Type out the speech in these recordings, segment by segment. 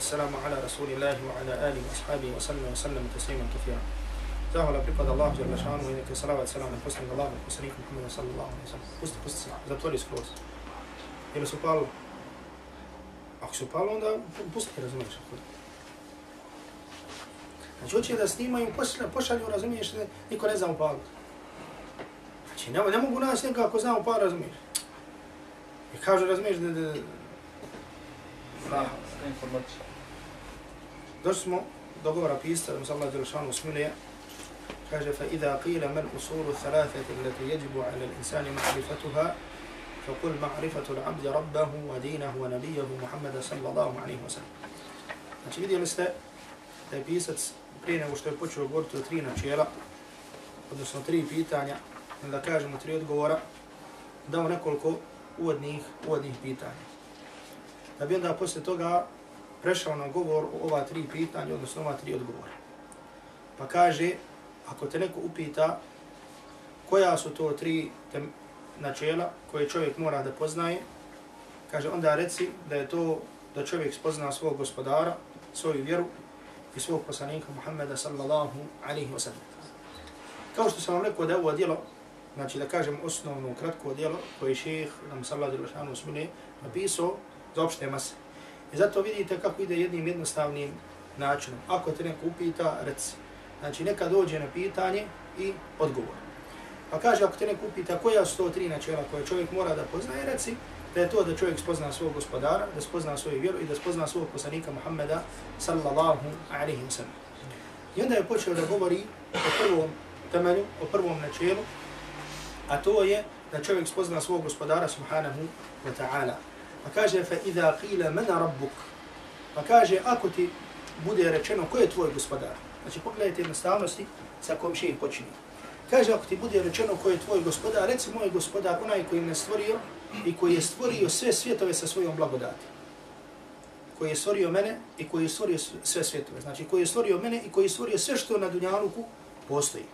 salatu wassalamu ala rasulillahi wa ala alihi wa ashabihi wa sallam wa sallam taslima kathira. Zahvala pripada Allah jer lašanu i neke salavat salam na poslanu Allah i poslaniku Muhammedu sallallahu alaihi wa sallam. Pusti, pusti se, zatvori skroz. Jer se upalo. Ako se upalo, onda pusti, razumiješ. Znači, hoće da snimaju, pošalju, razumiješ, niko ne zna upalo. Znači, ne, ne mogu nas nekako ako znamo upalo, razumiješ. I kažu, razumiješ, da... da, da. Ah, informacija. Došli smo do govora pista, da mu se Allah Đelšanu smilije, kaže فإذا قيل ما الأصول الثلاثة التي يجب على الإنسان معرفتها فقل معرفة العبد ربه ودينه ونبيه محمد صلى الله عليه وسلم. Znači vidjeli ste da je pisac prije nego što je počeo govoriti o tri načela, odnosno tri pitanja, ili da kažemo tri odgovora, dao nekoliko uvodnih, uvodnih pitanja. Da bi onda poslije toga prešao na govor o ova tri pitanja, odnosno ova tri odgovora. Pa kaže, ako te neko upita koja su to tri načela koje čovjek mora da poznaje, kaže onda reci da je to da čovjek spozna svog gospodara, svoju vjeru i svog poslanika Muhammeda sallallahu alaihi wa sallam. Kao što sam vam rekao da je ovo djelo, znači da kažem osnovno kratko djelo koje je šeheh nam sallallahu alaihi wa sallam napisao za opšte mase. I zato vidite kako ide jednim jednostavnim načinom. Ako te neko upita, reci. Znači neka dođe na pitanje i odgovor. Pa kaže ako te neko upita koja su to tri načela koje čovjek mora da poznaje, reci da je to da čovjek spozna svog gospodara, da spozna svoju vjeru i da spozna svog poslanika Muhammeda sallallahu alaihi wa sallam. I onda je počeo da govori o prvom temelju, o prvom načelu, a to je da čovjek spozna svog gospodara subhanahu wa ta'ala. Pa kaže fa idha qila man rabbuk. Pa kaže ako ti bude rečeno ko je tvoj gospodar. Znači pogledajte jednostavnosti sa kom šejh počinje. Kaže ako ti bude rečeno ko je tvoj gospodar, reci moj gospodar onaj koji me stvorio i koji je stvorio sve svjetove sa svojom blagodati. Koji je stvorio mene i koji je stvorio sve svjetove. Znači koji je stvorio mene i koji je stvorio sve što na dunjaluku postoji.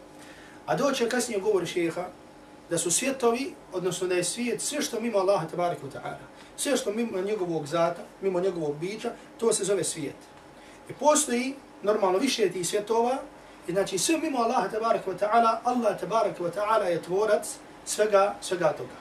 A doće kasnije govori šeha da su svjetovi, odnosno da je svijet, sve što mimo Allaha tabarika ta'ala, sve što mimo njegovog zata, mimo njegovog bića, to se zove svijet. I postoji normalno više tih svjetova, i znači sve mimo Allaha tabaraka wa ta'ala, Allah tabaraka wa ta'ala je tvorac svega, svega toga.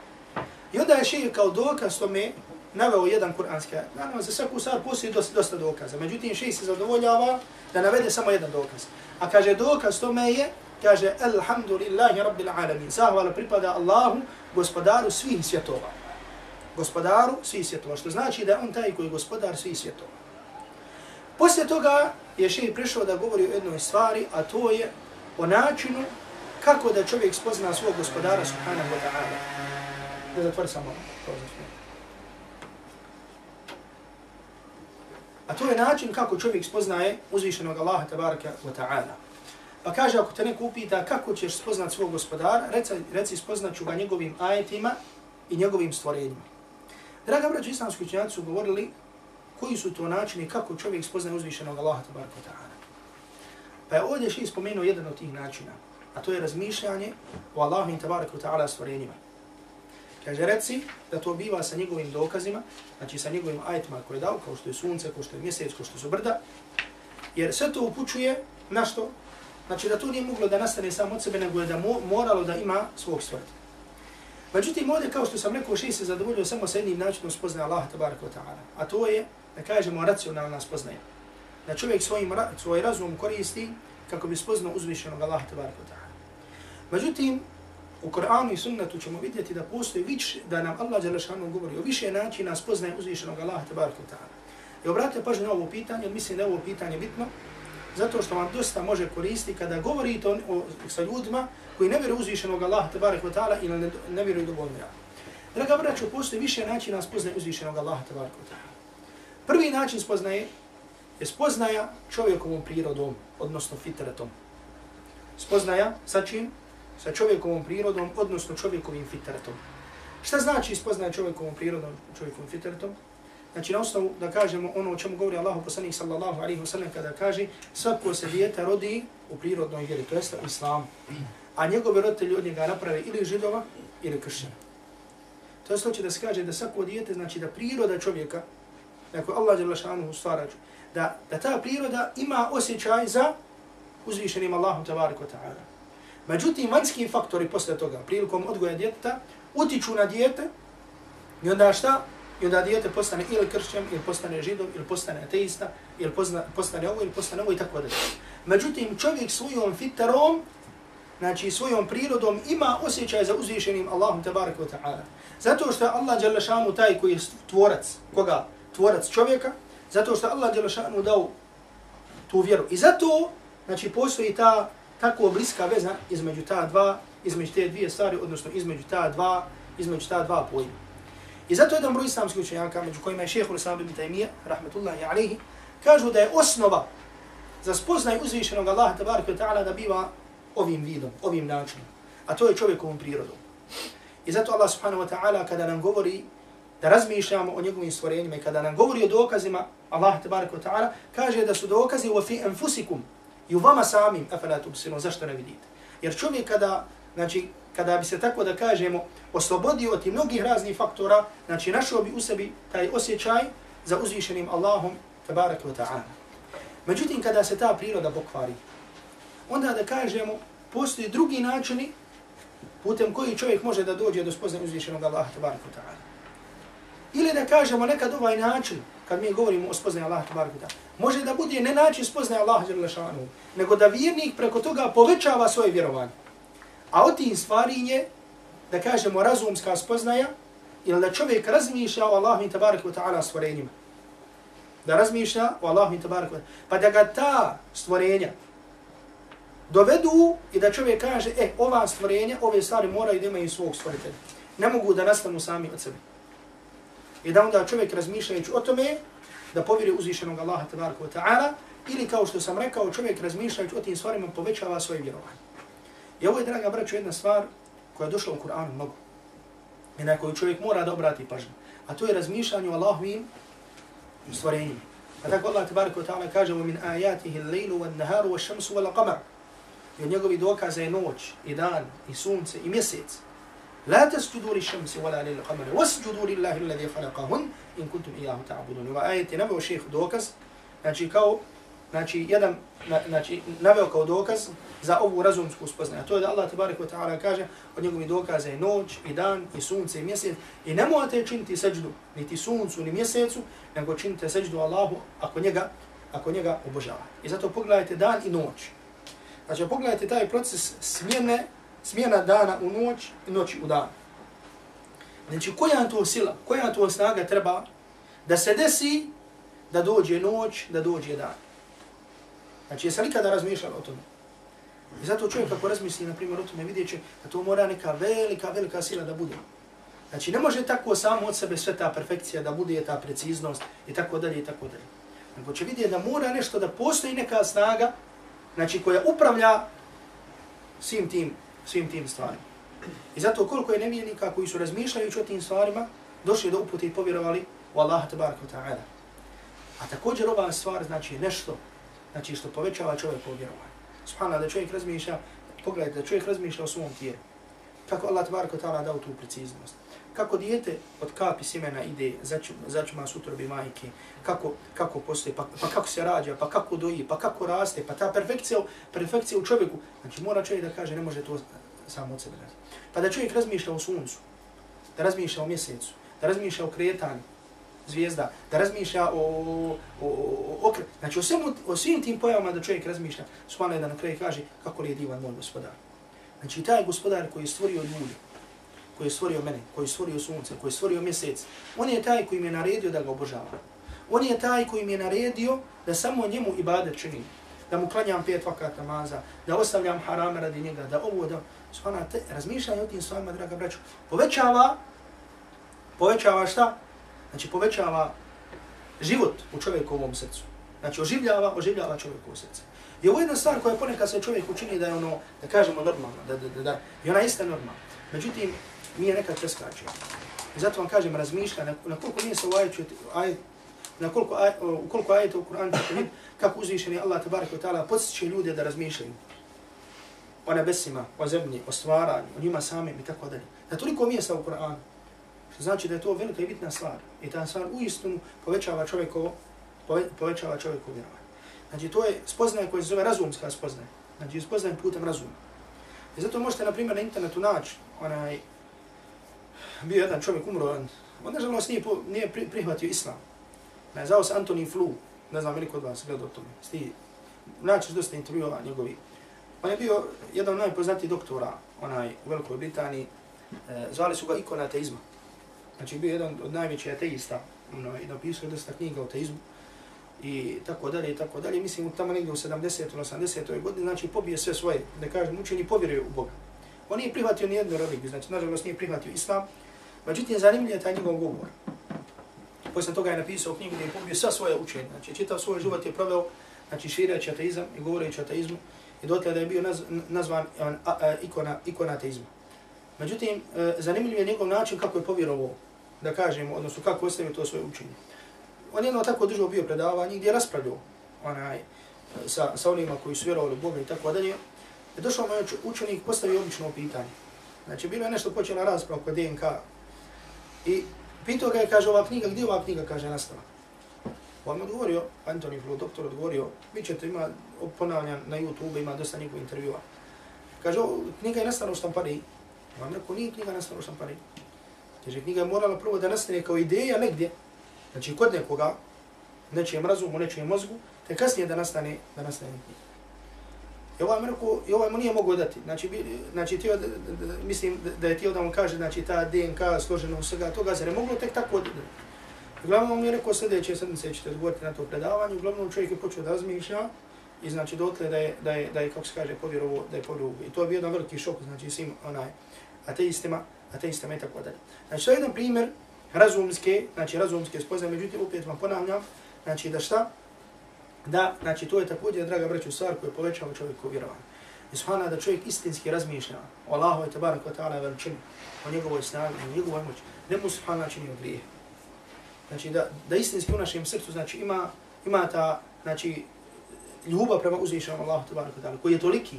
I onda je šeji kao dokaz tome naveo jedan kuranski ajat. Naravno, za svaku stvar postoji dosta, dosta dokaza. Međutim, šeji se zadovoljava da navede samo jedan dokaz. A kaže dokaz tome je, kaže, Alhamdulillahi Rabbil Alamin. Zahvala pripada Allahu, gospodaru svih svjetova. Gospodaru svih svjetova. Što znači da on taj koji je gospodar svih svjetova. Poslije toga je šeji prišao da govori o jednoj stvari, a to je o načinu kako da čovjek spozna svog gospodara subhanahu wa ta'ala. Da zatvori samo A to je način kako čovjek spoznaje uzvišenog Allaha tabaraka wa ta'ala. Pa kaže, ako te neko upita kako ćeš spoznat svog gospodara, reci, reci spoznat ću ga njegovim ajetima i njegovim stvorenjima. Draga braći islamski učenjaci su govorili koji su to načini kako čovjek spoznaje uzvišenog Allaha tabaraka ta'ala. Pa je ovdje še spomenuo jedan od tih načina, a to je razmišljanje o Allahu tabaraka ta'ala stvorenjima. Kaže, reci da to biva sa njegovim dokazima, znači sa njegovim ajetima koje je dao, kao što je sunce, kao što je mjesec, kao što su brda, jer sve to upućuje na što? Znači da to nije moglo da nastane samo od sebe, nego je da mo moralo da ima svog stvoritelja. Međutim, ovdje, kao što sam rekao, šeji se zadovoljio samo sa jednim načinom spoznaje Allaha tabaraka wa ta'ala, a to je da kažemo racionalna spoznaja. Da čovjek svojim, svoj razum koristi kako bi spoznao uzvišenog Allaha tabaraka ta'ala. Međutim, u Koranu i sunnetu ćemo vidjeti da postoji više, da nam Allah Đelešanu govori o više načina spoznaje uzvišenog Allaha tabaraka ta'ala. I obratite pažnju na ovo pitanje, mislim da je ovo pitanje bitno, zato što vam dosta može koristiti kada govorite o, o, sa ljudima koji ne vjeruju uzvišenog Allaha tabaraka ta'ala ili ne, ne vjeruju do Boga. Draga braćo, postoji više načina spoznaje uzvišenog Allaha tabaraka ta'ala. Prvi način spoznaje je spoznaja čovjekovom prirodom, odnosno fitretom. Spoznaja sa čim? Sa čovjekovom prirodom, odnosno čovjekovim fitretom. Šta znači spoznaja čovjekovom prirodom, čovjekovim fitretom? Znači na osnovu da kažemo ono o čemu govori Allahu poslanik sallallahu alaihi wa sallam kada kaže svako se dijete rodi u prirodnoj vjeri, to jeste u islamu. A njegove roditelji od njega naprave ili židova ili kršćana. To je hoće da se kaže da svako dijete, znači da priroda čovjeka, dakle Allah je lašanu stvara, da, da ta priroda ima osjećaj za uzvišenim Allahom tabarik ta'ala. Međutim, vanjski faktori posle toga, prilikom odgoja djeteta, utiču na dijete i onda šta? I onda dijete postane ili kršćan, ili postane židov, ili postane ateista, ili pozna, postane ovo, ili postane ovo i tako dalje. Međutim, čovjek svojom fitarom, znači svojom prirodom, ima osjećaj za uzvišenim Allahom tabaraka wa ta'ala. Zato što je Allah Đalešanu taj koji je tvorac, koga? Tvorac čovjeka, zato što je Allah Đalešanu dao tu vjeru. I zato, znači, postoji ta tako bliska veza između ta dva, između te dvije stvari, odnosno između ta dva, između ta dva pojma. I zato jedan broj islamskih učenjaka, među kojima je šehhul Islam ibn Taymiyyah, rahmetullahi alaihi, kažu da je osnova za spoznaj uzvišenog Allaha tabaraka ta'ala da biva ovim vidom, ovim načinom. A to je čovjekovom prirodom. I zato Allah subhanahu wa ta'ala kada nam govori da razmišljamo o njegovim stvorenjima i kada nam govori o dokazima Allah tabaraka wa ta'ala, kaže da su dokazi u fi enfusikum i u vama samim, afala tubsinu, zašto ne vidite? Jer čovjek kada, znači, kada bi se tako da kažemo, oslobodio od mnogih raznih faktora, znači našao bi u sebi taj osjećaj za uzvišenim Allahom tabarak wa ta'ala. Međutim, kada se ta priroda pokvari, onda da kažemo, postoji drugi načini putem koji čovjek može da dođe do spoznanja uzvišenog Allaha tabarak wa ta'ala. Ili da kažemo nekad ovaj način, kad mi govorimo o spoznaju Allaha tabarak wa ta'ala, može da bude ne način spoznaje Allaha nego da vjernik preko toga povećava svoje vjerovanje. A od tim stvari je, da kažemo, razumska spoznaja, ili da čovjek razmišlja o Allahu tabaraka wa ta'ala stvorenjima. Da razmišlja o Allahu tabaraka wa ta'ala. Pa da ga ta stvorenja, dovedu i da čovjek kaže, e, ova stvorenja, ove stvari moraju da imaju svog stvoritelja. Ne mogu da nastanu sami od sebe. I da onda čovjek razmišljajući o tome, da povjeri uzvišenog Allaha tabaraka wa ta'ala, ili kao što sam rekao, čovjek razmišljajući o tim stvarima povećava svoje vjerovanje. I ovo je, draga braću, jedna stvar koja je došla u Kur'anu mnogo. I na koju čovjek mora da obrati pažnje. A to je razmišljanje o Allahovim stvorenjima. A tako Allah tebara ko ta'ala kaže min ajatihi lejlu wa naharu wa šamsu wa laqamar. I od njegovi dokaza je noć, i dan, i sunce, i mjesec. لا تسجدوا للشمس ولا للقمر واسجدوا لله الذي خلقهن ان كنتم اياه تعبدون وايه نبو شيخ dokaz, znači kao znači jedan, znači naveo kao dokaz za ovu razumsku spoznaju. To je da Allah tabarik wa ta'ala kaže, od njegovi dokaza je noć, i dan, i sunce, i mjesec, i ne morate činiti seđdu, niti suncu, ni mjesecu, nego činite seđdu Allahu, ako njega, ako njega obožava. I zato pogledajte dan i noć. Znači, pogledajte taj proces smjene, smjena dana u noć i noći u dan. Znači, koja to sila, koja to snaga treba da se desi da dođe noć, da dođe dan. Znači, jesam nikada razmišljala o tome? I zato čovjek kako razmisli, na primjer, o tome vidjet će da to mora neka velika, velika sila da bude. Znači, ne može tako samo od sebe sve ta perfekcija da bude, ta preciznost i tako dalje i tako dalje. Nego će vidjeti da mora nešto, da postoji neka snaga znači koja upravlja svim tim, svim tim stvarima. I zato koliko je nevijenika koji su razmišljajući o tim stvarima, došli do upute i povjerovali u Allaha tabaraka ta'ala. A također ova stvar znači nešto, znači što povećava čovjek vjerovanje. Subhanallah, da čovjek razmišlja, pogledajte da čovjek razmišlja o svom tijelu. Kako Allah tabaraka ta'ala dao tu preciznost kako dijete od kapi simena ide, začuma sutrobi majke, kako, kako postoje, pa, pa kako se rađa, pa kako doji, pa kako raste, pa ta perfekcija, perfekcija u čovjeku. Znači mora čovjek da kaže, ne može to samo od sebe. Pa da čovjek razmišlja o suncu, da razmišlja o mjesecu, da razmišlja o kretanju zvijezda, da razmišlja o, o, o, o, znači o, svim, o svim tim pojavama da čovjek razmišlja, svana je da na kraju kaže kako li je divan moj gospodar. Znači taj gospodar koji je stvorio ljudi, koji je stvorio mene, koji je stvorio sunce, koji je stvorio mjesec, on je taj koji mi je naredio da ga obožavam. On je taj koji mi je naredio da samo njemu ibadet činim, da mu klanjam pet vakat namaza, da ostavljam harame radi njega, da ovo, da... Svana, razmišljanje o tim stvarima, draga braću, povećava, povećava šta? Znači, povećava život u čovjekovom srcu. Znači, oživljava, oživljava čovjekovo srce. I ovo je jedna stvar koja ponekad se čovjek učini da je ono, da kažemo normalno, da, da, da, da, i ona jeste normalna. Međutim, mi je nekad preskačemo. I zato vam kažem, razmišlja na, na koliko nije se u ajetu, aj, na koliko, aj, u koliko ajeta u Kur'anu ćete vidjeti kako uzvišeni Allah tabaraka wa ta'ala podsjeće ljude da razmišljaju o nebesima, o zemlji, o stvaranju, o njima samim i tako dalje. Na toliko mjesta u Kur'anu. Što znači da je to velika i bitna stvar. I ta stvar u povećava čovjekovo, povećava čovjekovo vjerovanje. Znači to je spoznaje koje se zove razumska spoznaje. Znači spoznaje putem razuma. I zato možete, na primjer, na internetu naći onaj, bio jedan čovjek umro, on, on nažalost nije, nije prihvatio islam. Ne, zao se Antonin Flu, ne znam veliko od vas gleda o tome. Sti, naći dosta intervjuova njegovi. On je bio jedan od najpoznatijih doktora onaj, u Velikoj Britaniji. E, zvali su ga ikona ateizma. Znači bio jedan od najvećih ateista. Ono, I napisao je dosta knjiga o ateizmu. I tako dalje, i tako dalje. Mislim, tamo negdje u 70. ili 80. godini, znači pobije sve svoje, da kažem, učeni povjeruje u Boga. On nije prihvatio ni jednu religiju, znači, nažalost, nije prihvatio islam. Međutim, zanimljiv je taj njegov govor. Poslije toga je napisao knjigu gdje je pobio sva svoje učenje. Znači, čitav svoj život je proveo, znači, šireći ateizam i govoreći ateizmu. I dotle da je bio naz, nazvan a, a, ikona, ikona ateizma. Međutim, e, zanimljiv je njegov način kako je povjerovao, da kažemo, odnosno kako ostavio to svoje učenje. On jedno tako držao bio predavanje gdje je raspravljao onaj, sa, sa onima koji su vjerovali u Boga i tako dalje. Je došao moj učenik, postavio obično pitanje. Znači, bilo je nešto počela rasprava kod DNK. I pitao ga je, kaže, ova knjiga, gdje ova knjiga, kaže, nastala? On mi odgovorio, Antoni Flu, doktor, odgovorio, vi ćete ima ponavljan na YouTube, ima dosta njegov intervjua. Kaže, knjiga je nastala u štampari. On rekao, nije knjiga nastala u štampari. Znači, knjiga je morala prvo da nastane kao ideja negdje, znači kod nekoga, nečijem razumu, nečijem mozgu, te kasnije da nastane, da nastane knjiga. I ovaj, mrku, i ovaj mu nije mogao dati. Znači, bi, znači tio, da, da, mislim da je tio da mu kaže, znači ta DNK složena u svega toga, zar ne moglo tek tako da, Uglavnom on mi je rekao sljedeće sedmice ćete odgovoriti na to predavanje. Uglavnom čovjek je počeo da razmišlja i znači dotle da je, da je, da je kako se kaže, povjerovo, da je povjerovo. I to je bio jedan veliki šok, znači svim onaj, ateistima, ateistama i tako dalje. Znači to je jedan primjer razumske, znači razumske spoznaje, međutim opet vam ponavljam, znači da šta? Da, znači to je također, draga braću, stvar koja povećava čovjeku vjerovanje. I subhana da čovjek istinski razmišlja o Allahu i tabarak wa ta'ala veličini, o njegovoj snagi, o njegovoj moći, ne mu subhana čini od grije. Znači da, da istinski u našem srcu znači ima, ima ta znači, ljubav prema uzvišenom Allahu tabarak wa ta'ala, koji je toliki,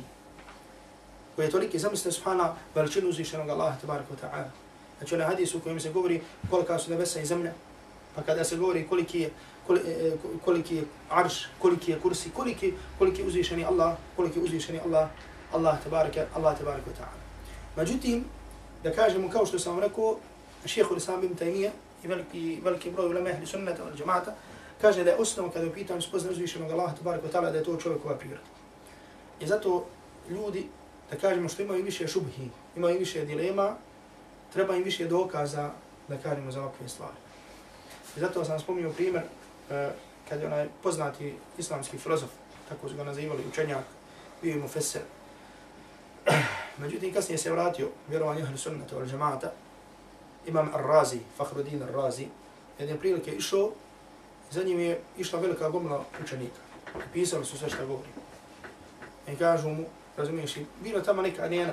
koji je toliki, zamislite subhana veličinu uzvišenog Allaha tabarak wa ta'ala. Znači onaj hadis u kojem se govori kolika su nebesa i zemlja, pa kada se govori koliki je, e, e, koliki je arš, koliki je kursi, koliki, koliki je uzvišeni Allah, koliki je uzvišeni Allah, Allah tabaraka, Allah tabaraka wa ta'ala. Međutim, da kažemo kao što sam rekao, šehehu Islam ibn Taymiyyah i veliki, veliki broj ulema ehli sunnata ili džemata, kaže da je osnovno kada je pitan spozna uzvišenog Allah tabaraka wa ta'ala da je to čovjekova priroda. I zato ljudi, da kažemo što imaju više šubhi, imaju više dilema, treba im više dokaza da kažemo za ovakve stvari. I zato sam spominio primjer e, kad je onaj poznati islamski filozof, tako su ga nazivali, učenjak, bio mu feser. Međutim, kasnije se vratio, vjerovanje ahli sunnata ili džemata, imam Ar-Razi, Fahrudin Ar-Razi, jedne prilike išao, za njim je išla velika gomla učenika. Pisali su sve što govori. I kažu mu, razumiješ, bilo tamo neka njena,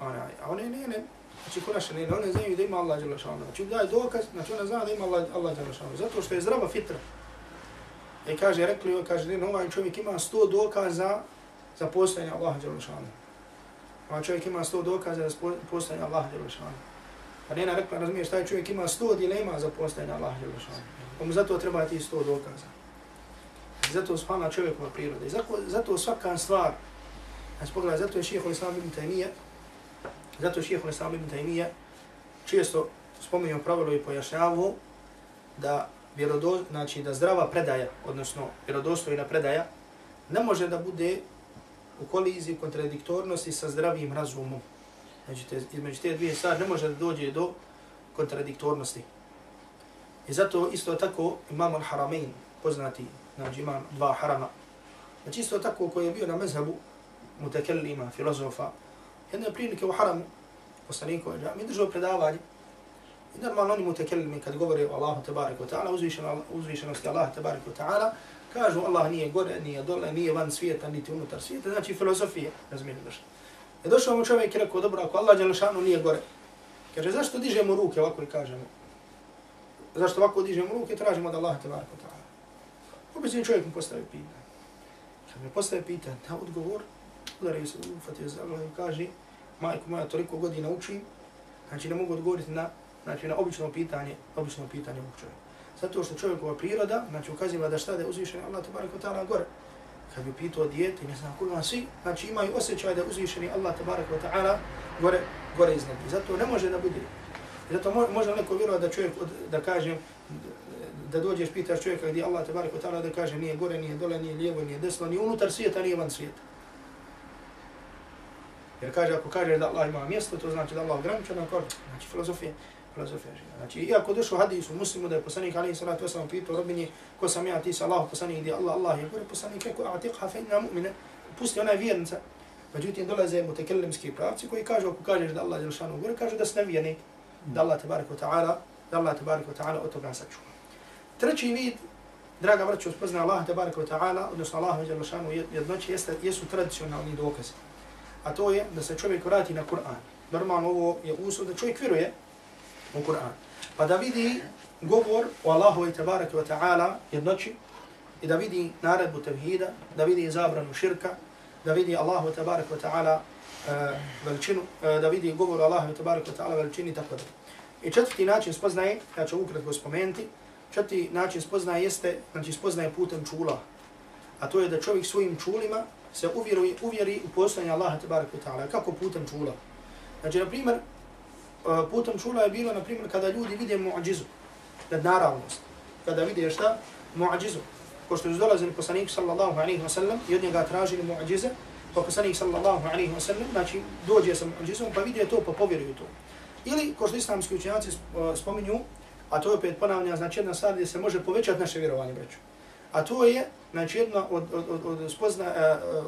onaj, a one njene, znači ko naše ne, one znaju da ima Allah dželle šanu. Znači daj dokaz, znači ona zna da ima Allah Allah Đelešanu. Zato što je zdrava fitra. I kaže rekli, kaže ne, ovaj čovjek ima 100 dokaza za postojanje Allaha dželle. Ovaj čovjek ima 100 dokaza za postojanje Allaha dželle. Pa njena rekla, razumiješ, taj čovjek ima 100 dilema za postojanje Allaha dželle šanu. Pa mu zato treba ti 100 dokaza. Zato spana čovjekova priroda. I zato, zato svaka stvar, znači pogledaj, zato je šehol Islam ibn Taymiye, Zato šeho Islam ibn Taymiye često spominjao pravilo i pojašnjavao da vjerodo, znači da zdrava predaja, odnosno vjerodostojna predaja, ne može da bude u koliziji kontradiktornosti sa zdravim razumom. Znači, te, između te dvije stvari ne može da dođe do kontradiktornosti. I zato isto tako imam al-Haramein, poznati, znači imam dva harama. Znači isto tako koji je bio na mezhebu mutakellima, filozofa, jedne prilike u haramu, poslanikove džami, držao predavanje. I normalno oni mutekellimi kad govore o Allahu tabarik wa ta'ala, uzvišenosti Allaha tabarik wa ta'ala, kažu Allah nije gore, nije dole, nije van svijeta, niti unutar svijeta, znači filozofije, razumijeli došli. Je e došao mu čovjek i rekao, dobro, ako Allah Đelešanu nije gore, kaže, zašto dižemo ruke ovako i kažemo? Zašto ovako dižemo ruke, tražimo od Allaha te varko ta'ala. Obično čovjek mu postavi pitanje. Kad mi postavi pitanje, da odgovor, udari se ufatio se Allah i kaže, majko moja toliko godina učim, znači ne mogu odgovoriti na, znači na obično pitanje, obično pitanje ovog čovjeka. Zato što čovjekova priroda, znači ukaziva da šta da je uzvišen Allah tabarik wa ta'ala gore. Kad bi pitao dijete, ne znam koga svi, znači imaju osjećaj da je uzvišeni Allah te wa ta'ala gore, gore iznad. Zato ne može da bude. Zato može neko vjerovati da čovjek, da kaže, da dođeš, pitaš čovjeka gdje Allah te wa ta'ala da kaže nije gore, nije dole, nije lijevo, nije desno, nije unutar svijeta, nije van svijeta. Jer kaže, ako kaže da Allah ima mjesto, to znači da Allah ograničan, znači filozofija filozofija živa. Znači, iako došlo hadis muslimu da je poslanik Ali salatu wasalam pitao robinje ko sam ja, ti sa Allah, poslanik gdje Allah, Allah je gore, poslanik rekao, atiqha ti fe inna mu'mine, pusti ona je vjernica. Međutim, dolaze mu tekelimski pravci koji kažu, ako kažeš da Allah je lšanu gore, kaže da si nevjernik, da Allah tabarik wa ta'ala, da Allah tabarik wa ta'ala od toga sačuva. Treći vid, draga vrću, spozna Allah tabarik wa ta'ala, odnosno Allah je lšanu jednoći, jesu tradicionalni dokazi. A to je da se čovjek vrati na Kur'an. Normalno ovo je uslov da čovjek vjeruje u Kur'an. Pa da vidi govor o Allahu i tabaraka wa ta'ala jednoći i da vidi naredbu tevhida, da vidi zabranu širka, da vidi Allahu tabaraka wa ta'ala uh, veličinu, uh, da vidi govor o Allahu tabaraka wa ta'ala veličini tako da. I četvrti način spoznaje, ja ću ukratko spomenuti, četvrti način spoznaje jeste, znači spoznaje putem čula. A to je da čovjek svojim čulima se uvjeruje, uvjeri u postojanje Allaha tabaraka wa ta'ala. Kako putem čula? Znači, na primjer, e, putem čula je bilo, na primjer, kada ljudi vide muadžizu, nadnaravnost. Kada vide šta? Muadžizu. Ko što je dolazili poslanik sallallahu alaihi wa sallam i od njega tražili muadžize, pa poslanik sallallahu alaihi wa sallam, znači dođe sa muadžizom, pa vide to, pa povjeruju to. Ili, ko što islamski učenjaci e, spominju, a to je opet ponavljanja, znači jedna stvar gdje se može povećati naše vjerovanje, braću. A to je, znači jedna od, od, od, od, spozna,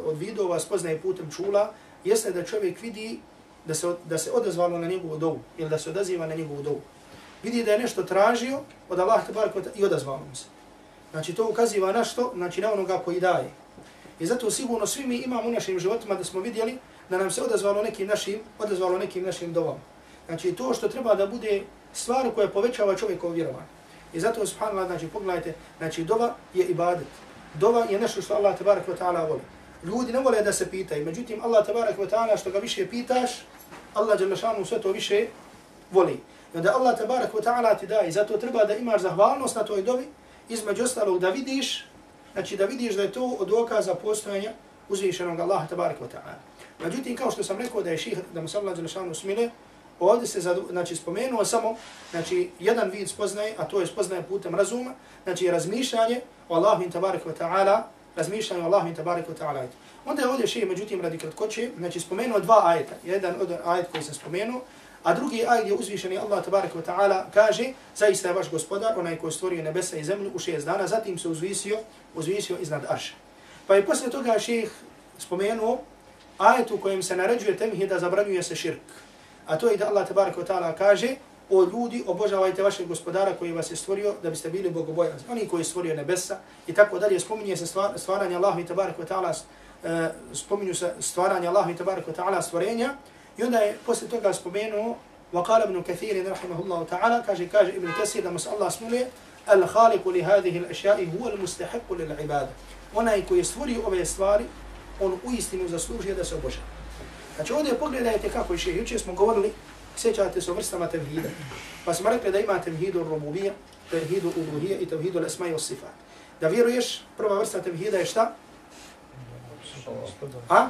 od vidova spoznaje putem čula, jeste da čovjek vidi da se, da se odazvalo na njegovu dovu ili da se odaziva na njegovu dovu. Vidi da je nešto tražio od Allah te i odazvalo mu se. Znači to ukaziva na što? Znači na onoga koji daje. I zato sigurno svi mi imamo u našim životima da smo vidjeli da nam se odazvalo nekim našim, odazvalo nekim našim dovom. Znači to što treba da bude stvar koja povećava čovjekovo vjerovanje. I zato subhanallah, znači pogledajte, znači dova je ibadet. Dova je nešto što Allah tabarak wa ta'ala voli. Ljudi ne vole da se pitaju, međutim Allah tabarak wa ta'ala što ga više pitaš, Allah Đelešanu sve to više voli. I onda Allah tabarak wa ta'ala ti da i zato treba da imaš zahvalnost na toj dobi, između ostalog da vidiš, znači da vidiš da je to od dokaza postojanja uzvišenog Allaha tabarak wa ta'ala. Međutim, kao što sam rekao da je ših, da mu se Allah Đelešanu smile, ovdje se znači, spomenuo samo znači, jedan vid spoznaje, a to je spoznaje putem razuma, znači razmišljanje o Allahu tabarak wa ta'ala, razmišljanje o Allahu tabarak wa ta'ala. Onda je ovdje še, međutim, radi kratkoće, znači spomenuo dva ajeta. Jedan od ajet koji sam spomenuo, a drugi ajet je uzvišeni Allah tabarik wa ta'ala kaže, zaista je vaš gospodar, onaj koji stvorio nebesa i zemlju u šest dana, zatim se uzvisio, uzvisio iznad arša. Pa je poslije toga šeheh spomenuo ajet u kojem se naređuje temhi da zabranjuje se širk A to je da Allah tabarak wa ta'ala kaže, o ljudi, obožavajte vašeg gospodara koji vas je stvorio da biste bili bogobojazni. Oni koji je stvorio nebesa i tako dalje, spominje se stvaranje Allah i tabarak wa ta'ala E, spominju se stvaranje Allahu tabaraka ta'ala stvorenja i onda je posle toga spomenuo وقال ابن كثير رحمه الله تعالى كاجي كاجي ابن كثير لما الله سمولي الخالق لهذه الاشياء هو المستحق للعباده onaj koji stvori ove stvari on u istinu zaslužuje da se obožava znači ovdje pogledajte kako je juče smo govorili sjećate se o vrstama tevhida pa smo rekli da ima tevhidu rububija tevhidu uluhija i tevhidu lesma i osifat da vjeruješ prva vrsta tevhida je šta A?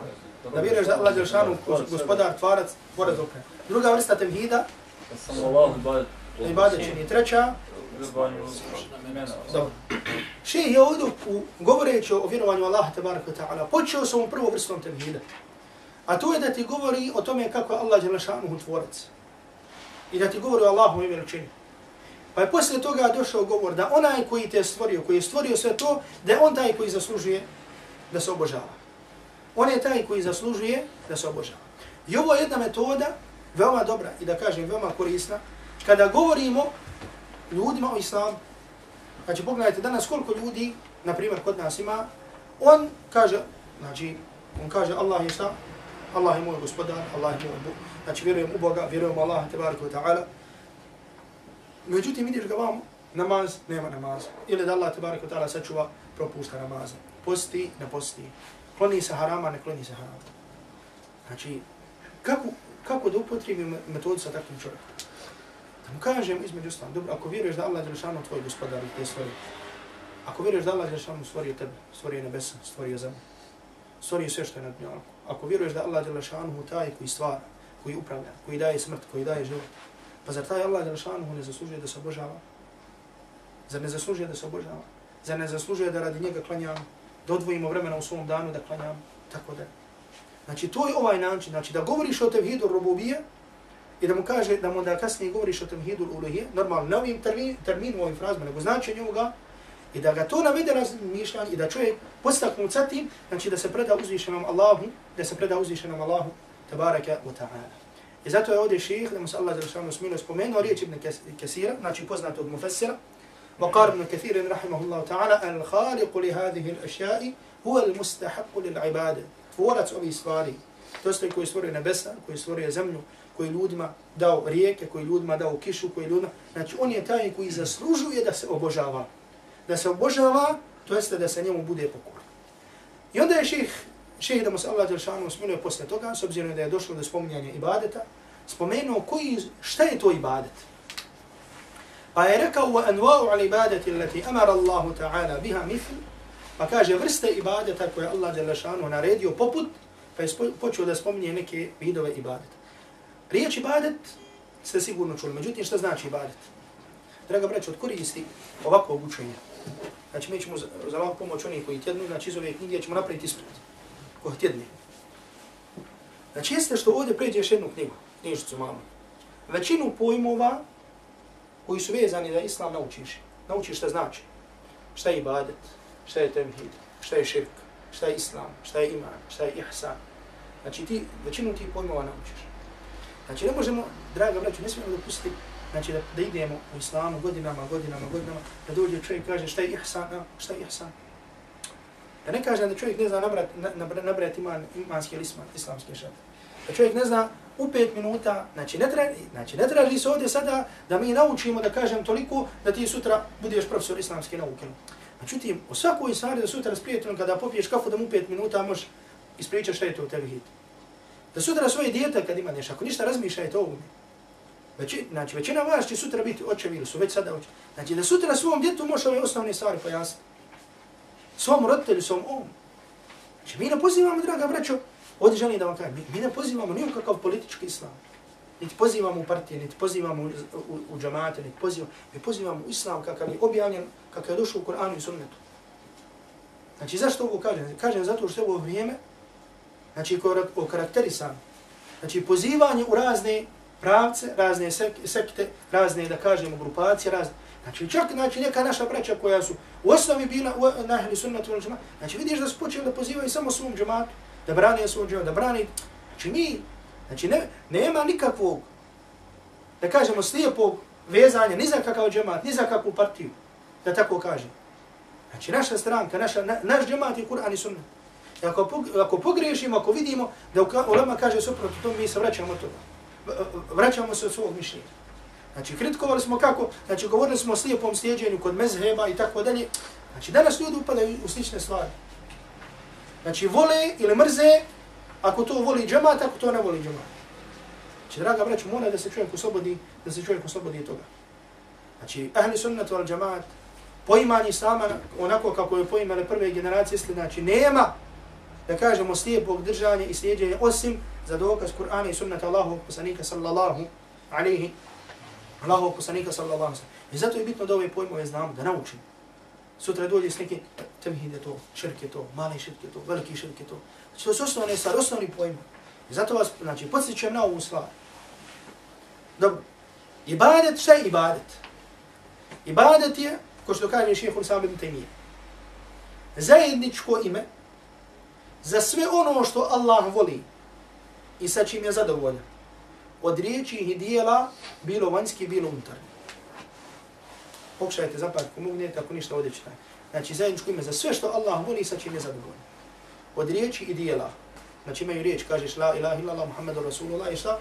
Da vjeruješ da Allah Đelšanu, gospodar, tvarac, tvorac okre. Druga vrsta tevhida? Da ibadet čini. Treća? Dobro. Šehe je ovdje govoreći o vjerovanju Allaha tabaraka ta'ala, počeo sam u prvo vrstom tevhida. A to je da ti govori o tome kako je Allah Đelešanuhu tvorac. I da ti govori o Allahu i veličini. Pa je poslije toga došao govor da onaj koji te stvorio, koji je stvorio sve to, da je on taj koji zaslužuje da se obožava on je taj koji zaslužuje da se obožava. I ovo je jedna metoda, veoma dobra i da kažem veoma korisna, kada govorimo ljudima o islamu. Znači, pogledajte danas koliko ljudi, na primjer, kod nas ima, on kaže, znači, on kaže Allah je šta? Allah je moj gospodar, Allah je moj Bog. Znači, vjerujem u Boga, vjerujem u Allaha, tebarika wa ta'ala. Međutim, vidiš ga vam, namaz, nema namaz. Ili da Allah, tebarika wa ta'ala, sačuva, propušta namaza. Posti, ne posti. Kloni se harama, ne kloni se harama. Znači, kako, kako da upotrebi metodu sa takvim čovjekom? Da mu kažem između ostalom, dobro, ako vjeruješ da Allah je Đelešanu tvoj gospodar i te stvari, ako vjeruješ da Allah je Đelešanu stvorio tebe, stvorio nebesa, stvorio zemlju, stvorio sve što je na dnjaku, ako vjeruješ da Allah Đelešanuhu taj koji stvara, koji upravlja, koji daje smrt, koji daje život, pa zar taj Allah Đelešanuhu ne zaslužuje da se obožava? Zar ne zaslužuje da se obožava? Zar ne zaslužuje da radi njega klanjamo, da odvojimo vremena u svom danu da klanjamo, tako da. Znači, to je ovaj način, znači da govoriš o tevhidu rububije, i da mu kaže da mu da kasnije govoriš o tevhidu uluhije, normalno, ne ovim termin, terminu, ovim frazima, nego značenju ga, I da ga to navede na mišljanje i da čovjek postaknut sa tim, znači da se preda uzvišenom Allahu, da se preda uzvišenom Allahu, tabaraka wa ta'ala. I zato je ovdje ših, da mu se Allah za rešavnu smilu spomenuo, riječ ibn Kasira, znači poznatog mufessira, wa qar ibn Kathir, rahimahullahu ta'ala, al khaliqu li hadihi l-ašjai, huwa l-mustahakku lil-ibade, tvorac ovih stvari, to ste koji stvorio nebesa, koji stvorio zemlju, koji ljudima dao rijeke, koji ljudima dao kišu, koji ljudima, znači on je taj koji zaslužuje da se obožava. Da se obožava, to jeste da se njemu bude pokor. I onda je ših, ših da mu se Allah Đelšanu smiluje posle toga, s obzirom da je došlo do spominjanja ibadeta, spomenuo koji, šta je to ibadet. Pa je rekao, wa anva'u al ibadeti allati amara Allahu ta'ala biha mithl, pa kaže vrste ibadeta koje Allah Đelšanu naredio poput, pa je počeo da spominje neke vidove ibadeta. Riječ ibadet ste sigurno čuli. Međutim, šta znači ibadet? Draga braća, odkoristi ovakvog učenja Znači, mi ćemo za, za ovakvu pomoć onih koji tjednu, znači iz ove knjige ćemo napraviti ispred. Ko tjedni. Znači, jeste što ovdje pređeš jednu knjigu, knjižicu malo. Većinu pojmova koji su vezani za islam naučiš. Naučiš šta znači. Šta je ibadet, šta je temhid, šta je širk, šta je islam, šta je iman, šta je ihsan. Znači, ti većinu tih pojmova naučiš. Znači ne možemo, draga braću, ne smijemo dopustiti znači, da, da idemo u islamu godinama, godinama, godinama, da dođe čovjek kaže šta je ihsan, a, šta je ihsan. Da ne kažem da čovjek ne zna nabrati nabrat, nabrat iman, imanski ili islam, islamski šat. Da čovjek ne zna u pet minuta, znači ne, traži, znači ne traži se ovdje sada da mi naučimo da kažem toliko da ti sutra budeš profesor islamske nauke. Međutim, u svakoj stvari da sutra s prijateljom kada popiješ kafu da mu pet minuta možeš ispričati šta je to u. Da sutra svoje dijete kad ima nešto, ako ništa razmišljajte o ovome. Već, znači, većina vas će sutra biti očevi ili su već sada očevi. Znači, da sutra svom djetu može ove osnovne stvari pojasniti. Svom roditelju, svom ovom. Znači, mi ne pozivamo, draga braćo, ovdje želim da vam kažem, mi, mi ne pozivamo nijem kakav politički islam. Niti pozivamo u partije, niti pozivamo u, u, u džamate, niti pozivamo, mi pozivamo u islam kakav je objavljen, kakav je došao u Koranu i sunnetu. Znači, zašto ovo kažem? Kažem zato što je ovo vrijeme znači okarakterisan, znači pozivanje u razne pravce, razne sekte, razne, da kažemo, grupacije, razne, znači čak znači, neka naša braća koja su u osnovi bila u nahli sunnatu ili džematu, znači vidiš da su počeli da pozivaju samo svom džematu, da brani svom džematu, da brani, znači mi, znači ne, nema nikakvog, da kažemo, slijepog vezanja, ni za kakav džemat, ni za kakvu partiju, da tako kažem. Znači naša stranka, naša, na, naš džemat je Kur'an i sunnat. I ako, ako pogriješimo, ako vidimo da ulema kaže suprotno to, mi se vraćamo to. Vraćamo se od svog mišljenja. Znači, kritikovali smo kako, znači, govorili smo o slijepom slijedženju kod mezheba i tako dalje. Znači, danas ljudi upadaju u slične stvari. Znači, vole ili mrze, ako to voli džemat, ako to ne voli džemat. Znači, draga braću, mora da se čovjek oslobodi, da se čovjek oslobodi toga. Znači, ahli sunnatu al džemat, poimanje islama onako kako je poimale prve generacije, znači, nema da kažemo slijepog držanja i slijedjenja osim za dokaz Kur'ana i sunnata Allahu poslanika sallallahu alaihi Allahu poslanika sallallahu alaihi I zato je bitno da ove pojmove znamo, da naučimo. Sutra dođe s neke temhid je to, širk je to, mali širk je to, veliki širk je to. Znači to su osnovne stvari, osnovni pojma. I zato vas, znači, podsjećam na ovu stvar. Dobro. Ibadet, šta je ibadet? Ibadet je, ko što kaže šehhul sam ibn Taymiye, zajedničko ime za sve ono što Allah voli i sa čim je zadovoljan. od riječi i dijela, bilo vanjski, bilo unutarnji. Pokušajte zapad, ako mognete, ako ništa ovdje čitajte. Znači, zajedničko ime za sve što Allah voli, sa čim je zadovoljan. Od riječi i dijela. Znači, imaju riječ, kažeš, la ilaha illallah, muhammedu rasulullah, i šta?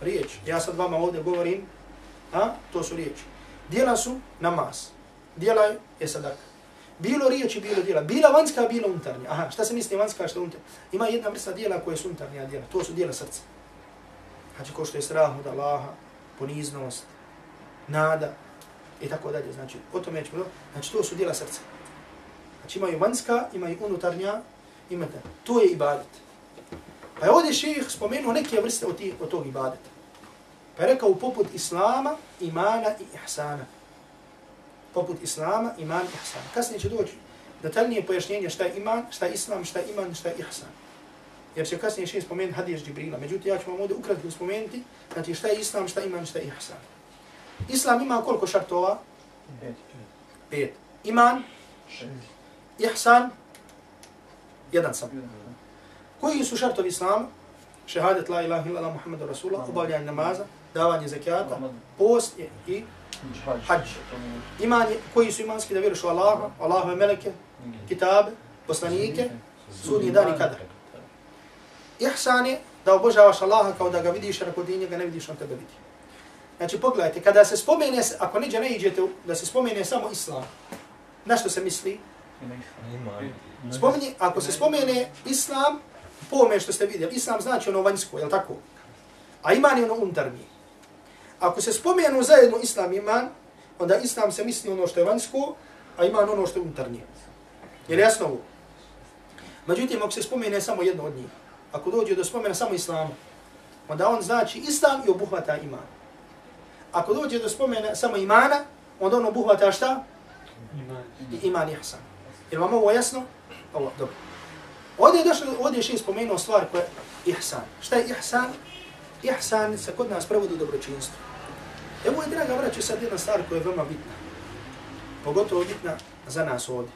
Riječ. Ja sad vama ovdje govorim, a? To su riječi. Dijela su namaz. Dijela je sadaka. Bilo riječi, bilo djela. Bila vanjska, bilo unutarnja. Aha, šta se misli vanjska, šta unutarnja? Ima jedna vrsta djela koje su unutarnja djela. To su djela srca. Znači, ko što je strah od Allaha, poniznost, nada i tako dalje. Znači, o tome ćemo Znači, to su djela srca. Znači, imaju vanjska, imaju unutarnja, imate. To je ibadet. Pa je ovdje ših spomenuo neke vrste od, tih, od tog ibadeta. Pa je rekao poput Islama, imana i ihsana. Poput Islama, iman i ihsana. Kasnije će doći detaljnije pojašnjenje šta je iman, šta je Islam, šta je iman, šta je ihsan. Jer će kasnije še spomenuti hadis Džibrila. Međutim, ja ću vam ovdje ukratko spomenuti znači šta je Islam, šta je iman, šta je ihsan. Islam ima koliko šartova? Pet. Iman? Ihsan? Jedan sam. Koji su šartovi Islama? Šehadet la ilaha illallah Muhammedu Rasulullah, obavljanje namaza, davanje zakijata, post i hađ. Iman je, koji su imanski da vjeruš u Allaha, Allahove meleke, kitabe, poslanike, sudnji dan i kadar. Ihsan je da obožavaš Allaha kao da ga vidiš, a kod ga ne vidiš, on tebe vidi. Znači pogledajte, kada se spomene, ako neđe ne iđete, da se spomene samo Islam, na što se misli? Spomeni, ako se spomene Islam, po što ste vidjeli, Islam znači ono vanjsko, je tako? A iman je ono unutarnji. Ako se spomenu zajedno islam iman, onda islam se misli ono što je vanjsko, a iman ono što je unutarnje. Je li jasno ovo? Međutim, ako se spomene samo jedno od njih, ako dođe do spomena samo islama, onda on znači islam i obuhvata iman. Ako dođe do spomena samo imana, onda on obuhvata šta? Iman. I iman i ihsan. Je vam ovo jasno? Ovo, dobro. Ovdje je došlo, ovdje je še spomenuo stvar koja je ihsan. Šta je ihsan? Ihsan se kod nas prevodi dobročinstvo. Evo je, draga vraću, sad jedna stvar koja je veoma bitna. Pogotovo bitna za nas ovdje.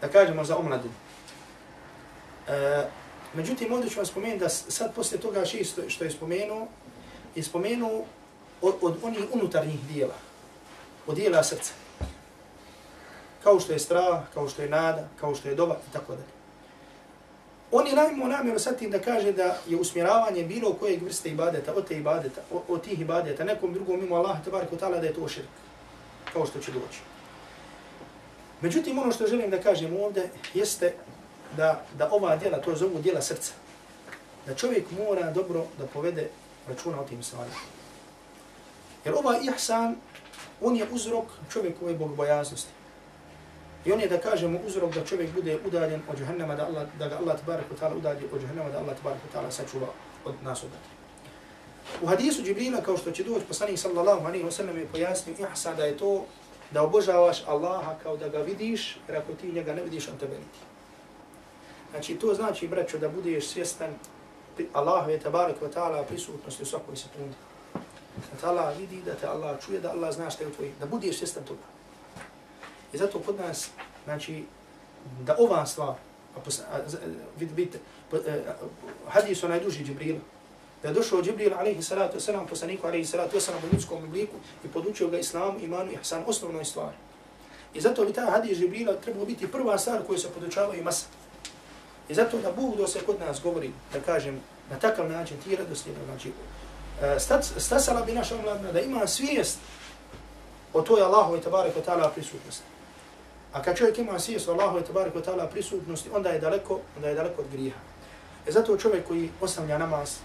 Da kažemo za omladinu. E, međutim, ovdje ću vam spomenuti da sad poslije toga što, što je spomenuo, je spomenuo od, od onih unutarnjih dijela. Od dijela srca. Kao što je strah, kao što je nada, kao što je doba i tako dalje. On je najmo namjeru sad tim da kaže da je usmjeravanje bilo kojeg vrste ibadeta, od te ibadeta, od, tih ibadeta, nekom drugom mimo Allaha tabaraka ta'ala da je to širk, kao što će doći. Međutim, ono što želim da kažem ovdje jeste da, da ova djela, to zovu djela srca, da čovjek mora dobro da povede računa o tim stvarima. Jer ova ihsan, on je uzrok čovjekove bogbojaznosti. I on je da kažemo uzrok da čovjek bude udaljen od džahannama, da, Allah, da ga Allah tabarak ta'ala udalje od džahannama, da Allah tabarak ta'ala sačuva od nas udalje. U hadisu Džibrila, kao što će doći poslanik sallallahu alaihi wa sallam je pojasnio ihsan da je to da obožavaš Allaha kao da ga vidiš, jer ako ti njega ne vidiš, on tebe vidi. Znači to znači, braćo, da budeš svjestan Allahu je tabarak wa ta'ala prisutnosti u svakoj sekundi. Da te Allah vidi, da te Allah čuje, da Allah zna šta je u tvojim, da budeš svjestan toga. I zato kod nas, znači, da ova stvar, vid, vidite, e, hadis onaj duži Džibrila, da je došao Džibril, alaihi salatu wasalam, poslaniku, alaihi salatu wasalam, u ljudskom obliku i podučio ga islamu, imanu i hasan, osnovnoj stvari. I zato bi ta hadis Džibrila trebao biti prva stvar koju se podučava i masa. I zato da Bog do se kod nas govori, da kažem, na takav način ti radosti, znači, e, stasala bi naša omladna da ima svijest o toj Allahu i ta'ala prisutnosti. A kad čovjek ima svijest o Allahu i tabaraka ta'ala prisutnosti, onda je daleko, onda je daleko od griha. E zato čovjek koji ostavlja namaz,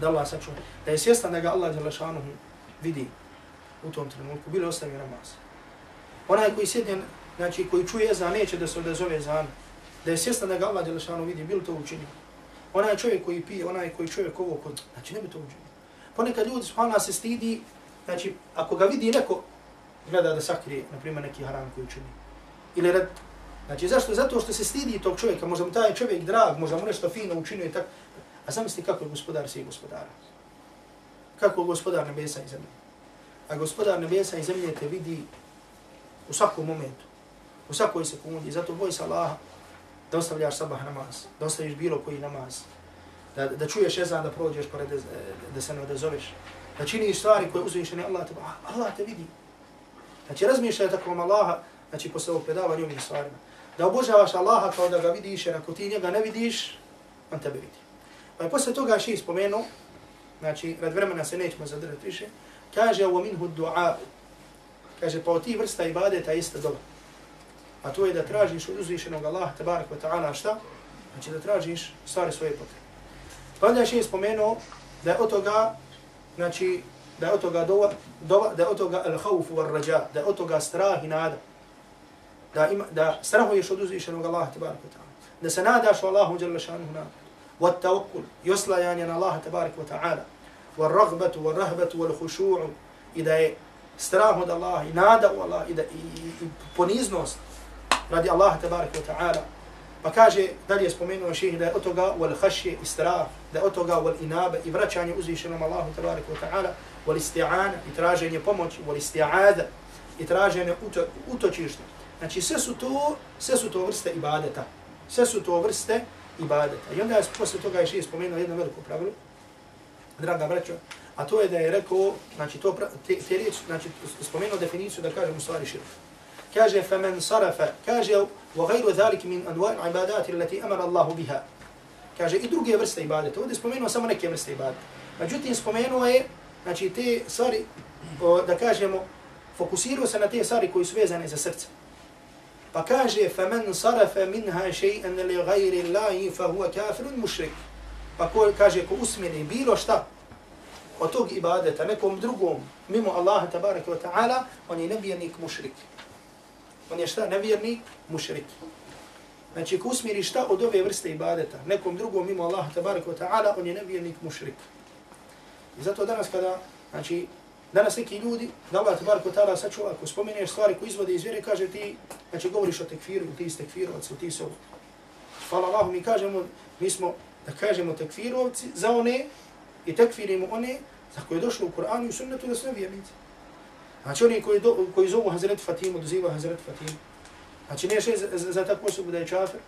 da Allah sačuva, da je svjestan da ga Allah Đelešanuhu vidi u tom trenutku, bilo ostavio namaz. Onaj koji sjedne, znači koji čuje za neće da se odazove za da je svjestan da ga Allah Đelešanuhu vidi, bilo to učinio. Onaj čovjek koji pije, onaj koji čovjek ovo kod, znači ne bi to učinio. Ponekad ljudi, subhanallah, se stidi, znači ako ga vidi neko, gleda da sakrije, na primjer, neki haram koji učini. Ili red. Znači, zašto? Zato što se stidi tog čovjeka, možda mu taj čovjek drag, možda mu nešto fino učinio i tako. A zamisli kako je gospodar svih gospodara. Kako je gospodar nebesa i zemlje. A gospodar nebesa i zemlje te vidi u svakom momentu, u svakoj sekundi. Zato boj se Allaha da ostavljaš sabah namaz, da ostaviš bilo koji namaz. da, da čuješ ezan da prođeš pored e, da, se ne odazoveš, da činiš stvari koje uzvišene Allah te, Allah te vidi. Znači razmišljaj tako vam Allaha, znači posle ovog predavanja ovim stvarima. Da obožavaš Allaha kao da ga vidiš, jer ako ti njega ne vidiš, on tebe vidi. Pa je posle toga še spomenuo, znači rad vremena se nećemo zadržati više, kaže ovo minhu du'a, kaže pa od ti vrsta ibadeta jeste dobro. A to je da tražiš od uzvišenog Allaha, tabarak wa ta'ala, šta? Znači da tražiš stvari svoje potrebe. Pa onda še spomenuo da je od toga, znači, da je od toga dova, dova da je od toga al-haufu var-raja, da je od toga strah i nada. Da, ima, da strahuješ od uzvišenog Allaha, tabarak wa ta'ala. Da se nadaš u Allahu, jalla šanuhu nada. والتوكل يصلى يعني الله تبارك وتعالى والرغبة والرهبة والخشوع إذا استراه od Allah i nada u Allah i, da, i, i poniznost radi Allah tabaraka wa ta'ala. Pa kaže, dalje spomenuo ših da je od toga wal hašje i strah, da je od toga wal inabe i vraćanje uzvišenom Allahu tabaraka wa ta'ala, wal isti'ana i traženje pomoći, wal isti'ada i traženje utočišta. Znači sve su to, sve su to vrste ibadeta. Sve su to vrste ibadeta. I onda je posle toga je ših spomenuo jedno veliko pravilo, draga braćo, a to je da je rekao, znači to te, te riječ, znači spomenuo definiciju da kažem u stvari širk. Kaže فَمَنْ صَرَفَ kaže وَغَيْرُ ذَلِكِ مِنْ أَنْوَاءِ عِبَادَاتِ الَّتِي أَمَرَ اللَّهُ بِهَا. Kaže i druge vrste ibadeta. Ovdje spomenuo samo neke vrste ibadeta. Međutim spomenuo je znači te stvari o, da kažemo fokusirao se na te stvari koji su vezane za srce. Pa kaže فَمَنْ صَرَفَ minha shay'an لِغَيْرِ اللَّهِ فَهُوَ fa huwa kafirun mushrik. Pa ko kaže ko usmjeri bilo šta od tog ibadeta nekom drugom, mimo Allaha tabaraka wa ta'ala, on je nevjernik mušrik. On je šta? Nevjernik mušrik. Znači, ko usmjeri šta od ove vrste ibadeta, nekom drugom mimo Allaha tabaraka wa ta'ala, on je nevjernik mušrik. I zato danas kada, znači, danas neki ljudi, da Allah te barko tada sačuva, ako spomeneš stvari koje izvode iz vjere, kaže ti, znači, govoriš o tekfiru, ti iz tekfirovac, ti su. Hvala Allahu, mi kažemo, mi smo, da kažemo tekfirovci za one i tekfirimo one za koje je došlo u Kur'anu i sunnetu da su nevjernici. Znači oni koji, do, koji zovu Hazret Fatimu, doziva Hazret Fatimu. Znači ne še za, za takvu osobu da je čafir.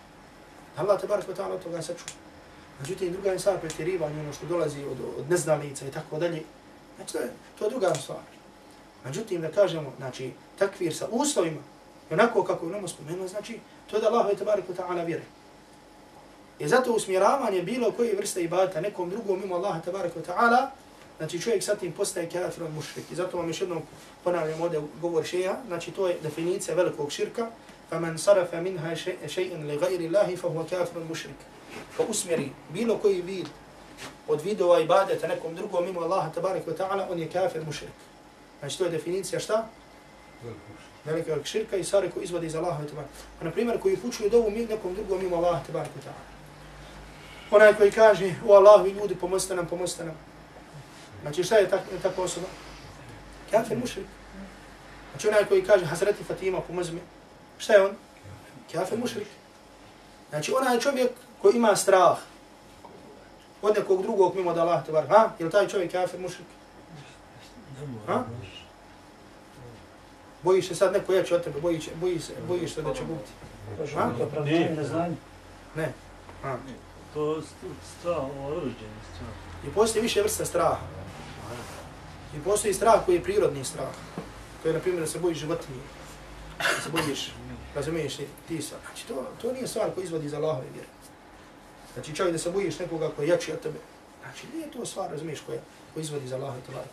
Allah te barko tada toga sačuva. Međutim, druga je stvar pretjerivanje, ono što dolazi od, od neznalica i tako dalje. Znači to je, to je druga stvar. Međutim, da kažemo, znači, takvir sa uslovima, onako kako je nama spomenuo, znači, to je da Allah te barak ta'ala vjeruje. I zato usmjeravanje bilo koje vrste ibadeta nekom drugom mimo Allaha tabaraka wa ta'ala, znači čovjek sa tim postaje kafirom mušrik. I zato vam još jednom ponavljam ovdje govor šeja, znači to je definicija velikog širka, فَمَنْ صَرَفَ مِنْهَا شَيْءٍ لِغَيْرِ اللَّهِ فَهُوَ كَافِرٌ مُشْرِكٌ pa usmjeri bilo koji vid od vidova ibadeta nekom drugom mimo Allaha tabarik wa ta'ala, on je kafir mušrik. Znači to je definicija šta? Velikog širka i stvari koji izvode iz Allaha tabarik. Pa na primjer koji upućuju dovu nekom drugom mimo Allaha tabarik wa ta'ala onaj koji kaže, o Allah, vi ljudi, pomozite nam, pomozite nam. Znači šta je takva tak osoba? Kafir mušrik. Znači onaj koji kaže, Hazreti Fatima, pomozi mi. Šta je on? Kafir mušrik. Znači onaj čovjek koji ima strah od nekog drugog mimo da Allah te bar. Ha? Je li taj čovjek kafir mušrik? Ha? Bojiš se sad neko jači od tebe, bojiš, bojiš, bojiš se da će biti. Ha? Ne. Ne. Ha to strah, oruđeni strah. I postoji više vrsta straha. I postoji strah koji je prirodni strah. To je, na primjer, da se bojiš životinje. Da se bojiš, razumiješ ti sa. Znači, to, to nije stvar koji izvodi iz Allahove vjere. Znači, čovjek da se bojiš nekoga koji je jači od tebe. Znači, nije to stvar, razumiješ, koja, koja izvodi iz Allahove vjere.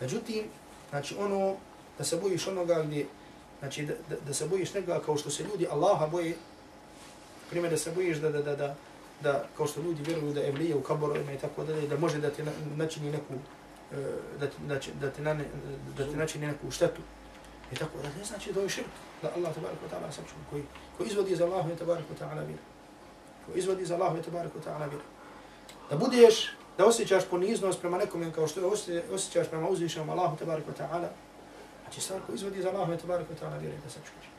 Međutim, znači, ono, da se bojiš onoga gdje, znači, da, da, da se bojiš nekoga kao što se ljudi Allaha boje, primjer, da se bojiš da, da, da, da, da kao što ljudi vjeruju da evlije u kaborovima i tako dalje, da može da ti načini neku e, da ti, da, da ti, nane, da ti načini neku štetu. I tako da ne znači da je širk, da Allah tabarak wa ta'ala sačuva, koji, koji izvodi za Allaha i tabarak wa ta'ala vir. Koji izvodi za Allahu i ta'ala vir. Da budeš, da osjećaš poniznost prema nekom kao što osjećaš prema uzvišenom Allahu tabarak ta'ala, znači stvar koji izvodi za Allahu ta'ala vir da sačuvaš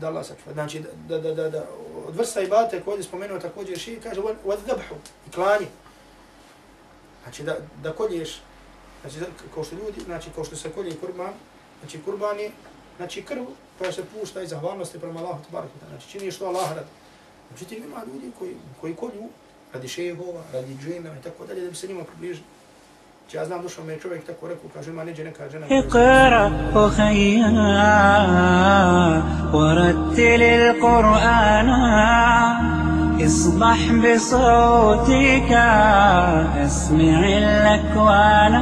da Allah sačuva. Znači, da, da, da, da, od vrsta ibadete koji je spomenuo također ši, kaže, od dhabhu, i klanje. Znači, da, da kolješ, znači, kao što ljudi, znači, kao što se kolje kurban, znači, kurban je, znači, krv koja se pušta iz zahvalnosti prema Allahu tabarak. Znači, činiš to Allah radi. Međutim, ima ljudi koji, koji kolju radi šehova, radi džina i tako dalje, da bi se njima približili. Ja znam, došao me je čovjek tako rekao, kaže, ima neđe neka žena. اقرأ أخيا ورتل القرآن اصبح بصوتك اسمع الأكوان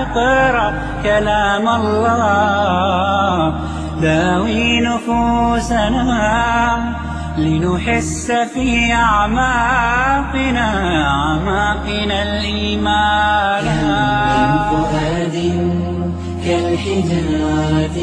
اقرأ كلام الله داوي نفوسنا لنحس في أعماقنا أعماقنا الإيمان. من فؤاد كالحجارة